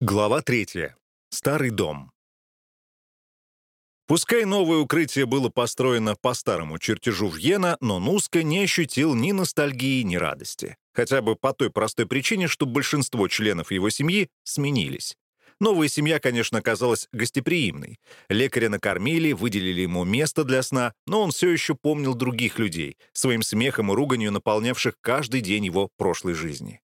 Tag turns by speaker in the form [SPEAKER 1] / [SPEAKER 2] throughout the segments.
[SPEAKER 1] Глава третья. Старый дом. Пускай новое укрытие было построено по старому чертежу Вьена, но Нуска не ощутил ни ностальгии, ни радости. Хотя бы по той простой причине, что большинство членов его семьи сменились. Новая семья, конечно, оказалась гостеприимной. Лекаря накормили, выделили ему место для сна, но он все еще помнил других людей, своим смехом и руганью наполнявших каждый день его прошлой жизни.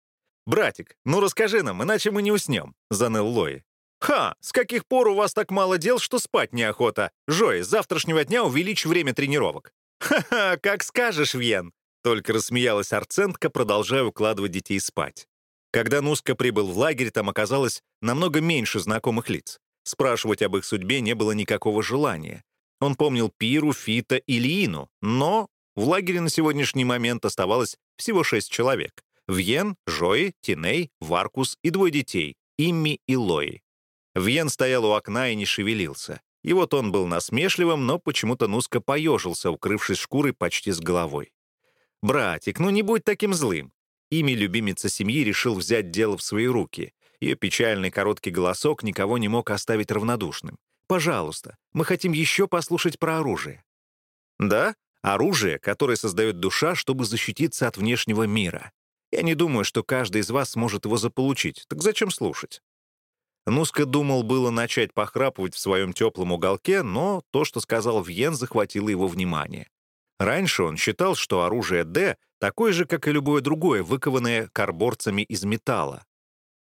[SPEAKER 1] «Братик, ну расскажи нам, иначе мы не уснем», — заныл Лои. «Ха, с каких пор у вас так мало дел, что спать неохота? Жой, с завтрашнего дня увеличь время тренировок». «Ха-ха, как скажешь, Вен!» Только рассмеялась Арцентка, продолжая укладывать детей спать. Когда Нуска прибыл в лагерь, там оказалось намного меньше знакомых лиц. Спрашивать об их судьбе не было никакого желания. Он помнил Пиру, Фита и Лиину, но в лагере на сегодняшний момент оставалось всего шесть человек. Вьен, Жои, Тиней, Варкус и двое детей, Имми и Лои. Вьен стоял у окна и не шевелился. Его тон был насмешливым, но почему-то Нуска поежился, укрывшись шкурой почти с головой. «Братик, ну не будь таким злым!» Имми, любимица семьи, решила взять дело в свои руки. Ее печальный кроткий голосок никого не мог оставить равнодушным. «Пожалуйста, мы хотим еще послушать про оружие». «Да, оружие, которое создает душа, чтобы защититься от внешнего мира. Я не думаю, что каждый из вас сможет его заполучить. Так зачем слушать?» Нуска думал было начать похрапывать в своем теплом уголке, но то, что сказал Вьен, захватило его внимание. Раньше он считал, что оружие «Д» такое же, как и любое другое, выкованное карборцами из металла.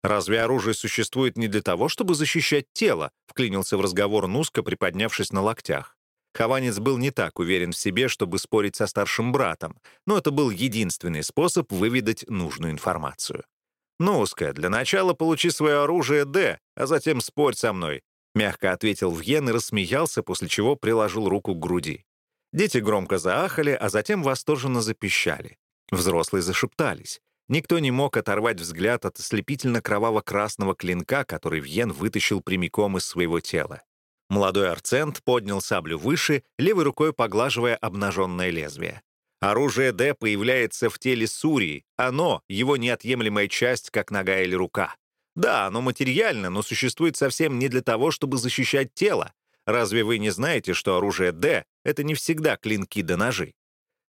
[SPEAKER 1] «Разве оружие существует не для того, чтобы защищать тело?» — вклинился в разговор Нуска, приподнявшись на локтях. Хованец был не так уверен в себе, чтобы спорить со старшим братом, но это был единственный способ выведать нужную информацию. «Ну-ска, для начала получи свое оружие Д, а затем спорь со мной», мягко ответил Вьен и рассмеялся, после чего приложил руку к груди. Дети громко заахали, а затем восторженно запищали. Взрослые зашептались. Никто не мог оторвать взгляд от ослепительно-кроваво-красного клинка, который Вьен вытащил прямиком из своего тела. Молодой арцент поднял саблю выше, левой рукой поглаживая обнаженное лезвие. Оружие Д появляется в теле Сурии. Оно — его неотъемлемая часть, как нога или рука. Да, оно материально, но существует совсем не для того, чтобы защищать тело. Разве вы не знаете, что оружие Д — это не всегда клинки да ножи?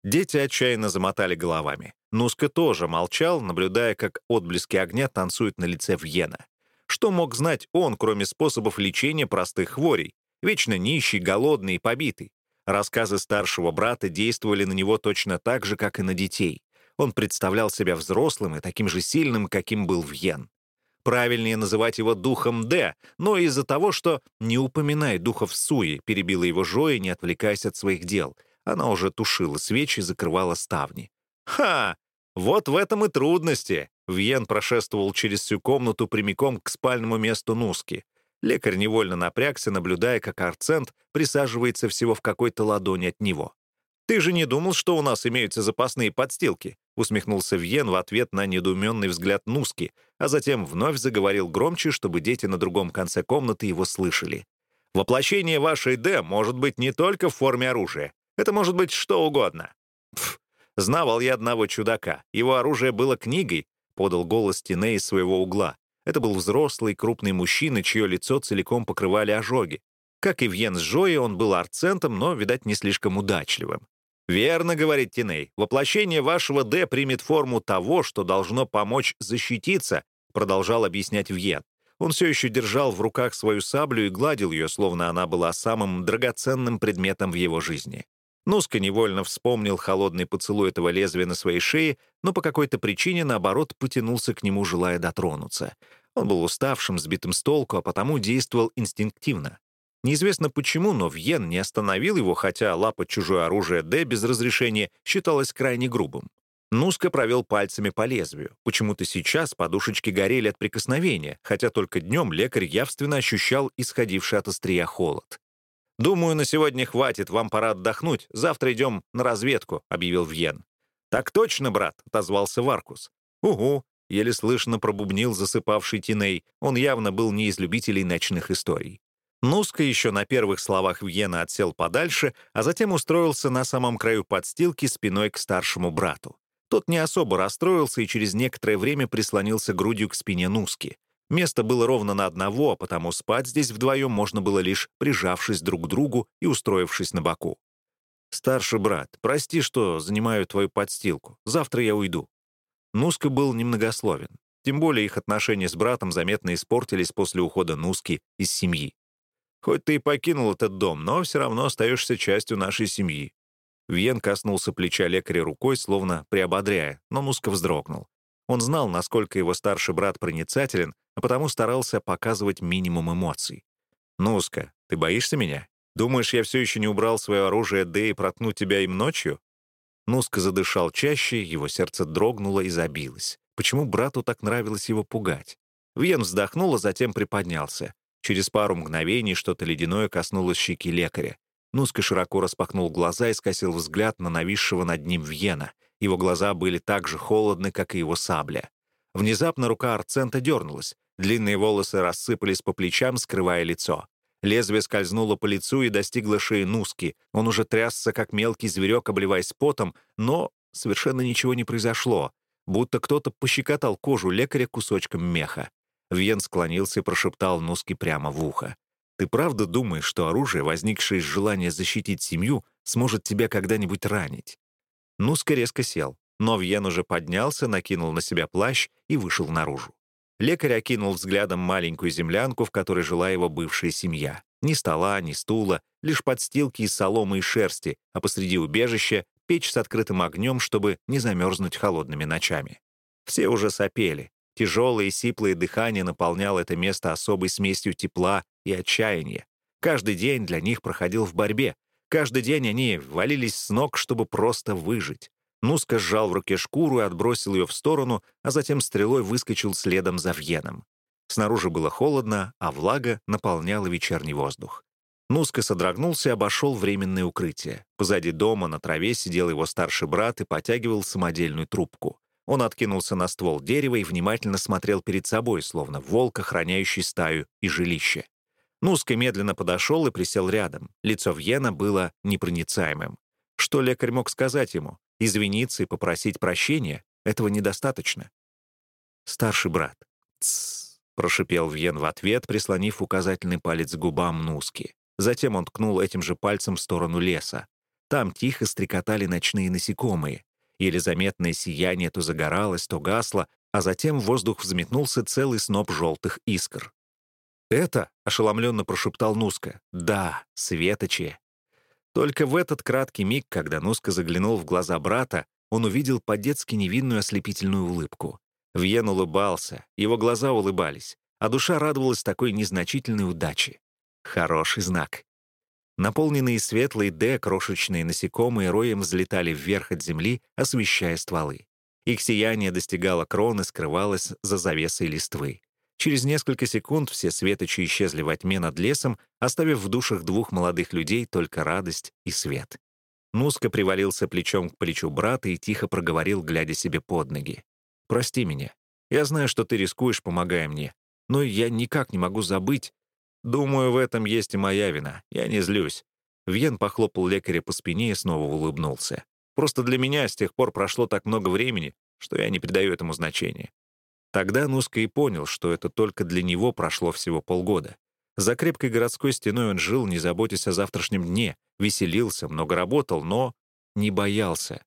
[SPEAKER 1] Дети отчаянно замотали головами. Нуска тоже молчал, наблюдая, как отблески огня танцуют на лице Вьена. Что мог знать он, кроме способов лечения простых хворей? Вечно нищий, голодный и побитый. Рассказы старшего брата действовали на него точно так же, как и на детей. Он представлял себя взрослым и таким же сильным, каким был Вьен. Правильнее называть его духом Д, но из-за того, что «не упоминай духов Суи», перебила его Жоя, не отвлекаясь от своих дел. Она уже тушила свечи и закрывала ставни. «Ха! Вот в этом и трудности!» Вьен прошествовал через всю комнату прямиком к спальному месту Нуски. Лекарь невольно напрягся, наблюдая, как Арцент присаживается всего в какой-то ладони от него. «Ты же не думал, что у нас имеются запасные подстилки?» усмехнулся Вьен в ответ на недоуменный взгляд Нуски, а затем вновь заговорил громче, чтобы дети на другом конце комнаты его слышали. «Воплощение вашей «Д» может быть не только в форме оружия. Это может быть что угодно». Пф, знавал я одного чудака. Его оружие было книгой, подал голос Тине из своего угла. Это был взрослый, крупный мужчина, чье лицо целиком покрывали ожоги. Как и Вьен с Жои, он был арцентом, но, видать, не слишком удачливым. «Верно, — говорит Тиней, — воплощение вашего «Д» примет форму того, что должно помочь защититься», — продолжал объяснять Вьен. Он все еще держал в руках свою саблю и гладил ее, словно она была самым драгоценным предметом в его жизни. Нуска невольно вспомнил холодный поцелуй этого лезвия на своей шее, но по какой-то причине, наоборот, потянулся к нему, желая дотронуться. Он был уставшим, сбитым с толку, а потому действовал инстинктивно. Неизвестно почему, но Вьен не остановил его, хотя лапать чужое оружие Д без разрешения считалось крайне грубым. Нуска провел пальцами по лезвию. Почему-то сейчас подушечки горели от прикосновения, хотя только днем лекарь явственно ощущал исходивший от острия холод. «Думаю, на сегодня хватит, вам пора отдохнуть. Завтра идем на разведку», — объявил Вьен. «Так точно, брат», — отозвался Варкус. «Угу», — еле слышно пробубнил засыпавший Тиней. Он явно был не из любителей ночных историй. Нуска еще на первых словах Вьена отсел подальше, а затем устроился на самом краю подстилки спиной к старшему брату. Тот не особо расстроился и через некоторое время прислонился грудью к спине Нуски. Место было ровно на одного, а потому спать здесь вдвоем можно было лишь прижавшись друг к другу и устроившись на боку. «Старший брат, прости, что занимаю твою подстилку. Завтра я уйду». Нуска был немногословен. Тем более их отношения с братом заметно испортились после ухода Нуски из семьи. «Хоть ты и покинул этот дом, но все равно остаешься частью нашей семьи». Вьен коснулся плеча лекаря рукой, словно приободряя, но Нуска вздрогнул. Он знал, насколько его старший брат проницателен, а потому старался показывать минимум эмоций. «Нуска, ты боишься меня? Думаешь, я все еще не убрал свое оружие Д и проткну тебя им ночью?» Нуска задышал чаще, его сердце дрогнуло и забилось. Почему брату так нравилось его пугать? Вьен вздохнул, а затем приподнялся. Через пару мгновений что-то ледяное коснулось щеки лекаря. Нуска широко распахнул глаза и скосил взгляд на нависшего над ним Вьена. Его глаза были так же холодны, как и его сабля. Внезапно рука Арцента дернулась. Длинные волосы рассыпались по плечам, скрывая лицо. Лезвие скользнуло по лицу и достигло шеи Нуски. Он уже трясся, как мелкий зверек, обливаясь потом, но совершенно ничего не произошло, будто кто-то пощекотал кожу лекаря кусочком меха. Вьен склонился и прошептал Нуски прямо в ухо. «Ты правда думаешь, что оружие, возникшее из желания защитить семью, сможет тебя когда-нибудь ранить?» Нуска резко сел, но Вьен уже поднялся, накинул на себя плащ и вышел наружу. Лекарь окинул взглядом маленькую землянку, в которой жила его бывшая семья. Ни стола, ни стула, лишь подстилки из соломы и шерсти, а посреди убежища — печь с открытым огнем, чтобы не замерзнуть холодными ночами. Все уже сопели. Тяжелое и сиплое дыхание наполняло это место особой смесью тепла и отчаяния. Каждый день для них проходил в борьбе, Каждый день они валились с ног, чтобы просто выжить. Нуска сжал в руке шкуру и отбросил ее в сторону, а затем стрелой выскочил следом за Вьеном. Снаружи было холодно, а влага наполняла вечерний воздух. Нуска содрогнулся и обошел временное укрытие. Позади дома на траве сидел его старший брат и потягивал самодельную трубку. Он откинулся на ствол дерева и внимательно смотрел перед собой, словно волк, охраняющий стаю и жилище. Нуска медленно подошел и присел рядом. Лицо Вьена было непроницаемым. Что лекарь мог сказать ему? Извиниться и попросить прощения? Этого недостаточно. «Старший брат». «Тссс», — прошипел Вьен в ответ, прислонив указательный палец к губам Нуски. Затем он ткнул этим же пальцем в сторону леса. Там тихо стрекотали ночные насекомые. Еле заметное сияние то загоралось, то гасло, а затем в воздух взметнулся целый сноп желтых искр. «Это?» — ошеломленно прошептал Нуска. «Да, светочи». Только в этот краткий миг, когда Нуска заглянул в глаза брата, он увидел по-детски невинную ослепительную улыбку. Вьен улыбался, его глаза улыбались, а душа радовалась такой незначительной удаче. Хороший знак. Наполненные светлой «Д» крошечные насекомые роем взлетали вверх от земли, освещая стволы. Их сияние достигало кроны, скрывалось за завесой листвы. Через несколько секунд все светочи исчезли во тьме над лесом, оставив в душах двух молодых людей только радость и свет. Нуска привалился плечом к плечу брата и тихо проговорил, глядя себе под ноги. «Прости меня. Я знаю, что ты рискуешь, помогая мне. Но я никак не могу забыть. Думаю, в этом есть и моя вина. Я не злюсь». Вьен похлопал лекаря по спине и снова улыбнулся. «Просто для меня с тех пор прошло так много времени, что я не придаю этому значения. Тогда Нуска и понял, что это только для него прошло всего полгода. За крепкой городской стеной он жил, не заботясь о завтрашнем дне, веселился, много работал, но не боялся.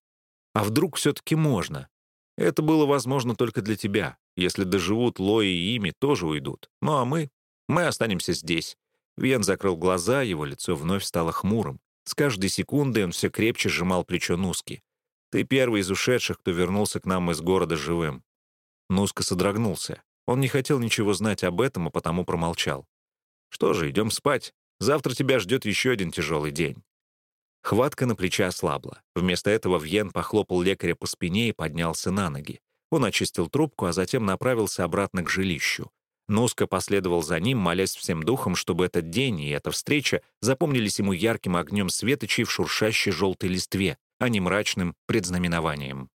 [SPEAKER 1] А вдруг все-таки можно? Это было возможно только для тебя. Если доживут Лои и ими, тоже уйдут. Ну а мы? Мы останемся здесь. Вен закрыл глаза, его лицо вновь стало хмурым. С каждой секундой он все крепче сжимал плечо Нуски. «Ты первый из ушедших, кто вернулся к нам из города живым. Нуска содрогнулся. Он не хотел ничего знать об этом, а потому промолчал. «Что же, идем спать. Завтра тебя ждет еще один тяжелый день». Хватка на плече ослабла. Вместо этого Вьен похлопал лекаря по спине и поднялся на ноги. Он очистил трубку, а затем направился обратно к жилищу. Нуска последовал за ним, молясь всем духом, чтобы этот день и эта встреча запомнились ему ярким огнем светочей в шуршащей желтой листве, а не мрачным предзнаменованием.